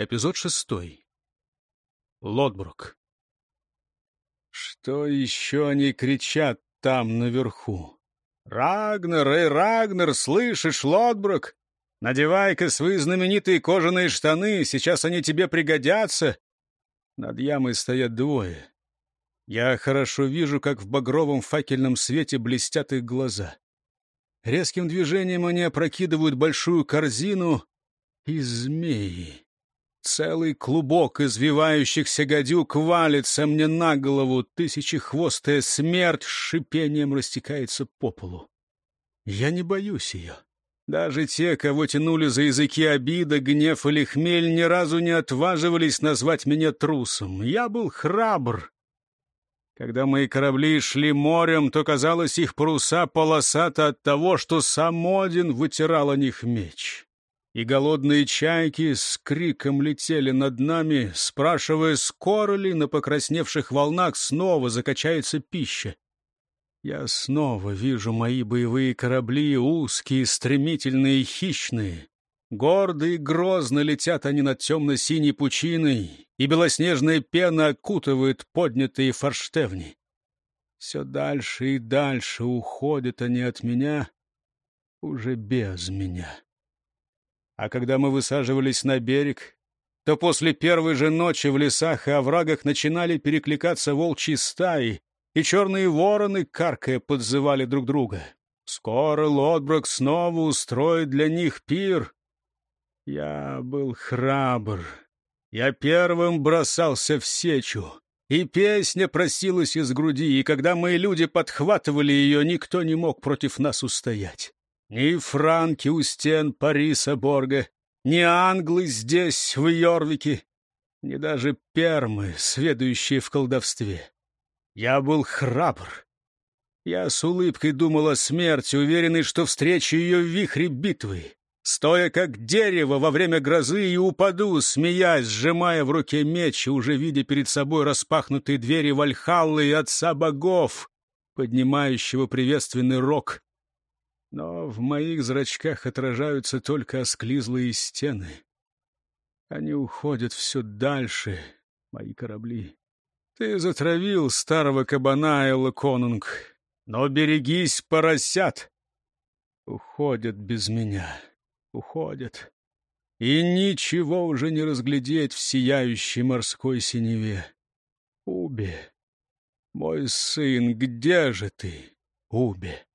Эпизод шестой. Лотбрук. Что еще они кричат там наверху? «Рагнер, эй, Рагнер, слышишь, Лотбрук? Надевай-ка свои знаменитые кожаные штаны, сейчас они тебе пригодятся!» Над ямой стоят двое. Я хорошо вижу, как в багровом факельном свете блестят их глаза. Резким движением они опрокидывают большую корзину и змеи. Целый клубок извивающихся гадюк валится мне на голову, тысячехвостая смерть с шипением растекается по полу. Я не боюсь ее. Даже те, кого тянули за языки обида, гнев или хмель, ни разу не отваживались назвать меня трусом. Я был храбр. Когда мои корабли шли морем, то, казалось, их паруса полосаты от того, что сам Один вытирал о них меч и голодные чайки с криком летели над нами, спрашивая, скоро ли на покрасневших волнах снова закачается пища. Я снова вижу мои боевые корабли, узкие, стремительные, хищные. Гордо и грозно летят они над темно-синей пучиной, и белоснежная пена окутывает поднятые форштевни. Все дальше и дальше уходят они от меня, уже без меня. А когда мы высаживались на берег, то после первой же ночи в лесах и оврагах начинали перекликаться волчьи стаи, и черные вороны, каркая, подзывали друг друга. Скоро Лотброк снова устроит для них пир. Я был храбр. Я первым бросался в сечу. И песня просилась из груди, и когда мои люди подхватывали ее, никто не мог против нас устоять. Ни франки у стен Париса Борга, ни англы здесь, в Йорвике, ни даже пермы, сведущие в колдовстве. Я был храбр. Я с улыбкой думал о смерти, уверенный, что встречу ее в вихре битвы. Стоя как дерево во время грозы и упаду, смеясь, сжимая в руке меч, уже видя перед собой распахнутые двери Вальхаллы и Отца Богов, поднимающего приветственный рог но в моих зрачках отражаются только осклизлые стены. Они уходят все дальше, мои корабли. Ты затравил старого кабана, Элла Конунг, но берегись, поросят. Уходят без меня, уходят. И ничего уже не разглядеть в сияющей морской синеве. Убе, мой сын, где же ты, Убе?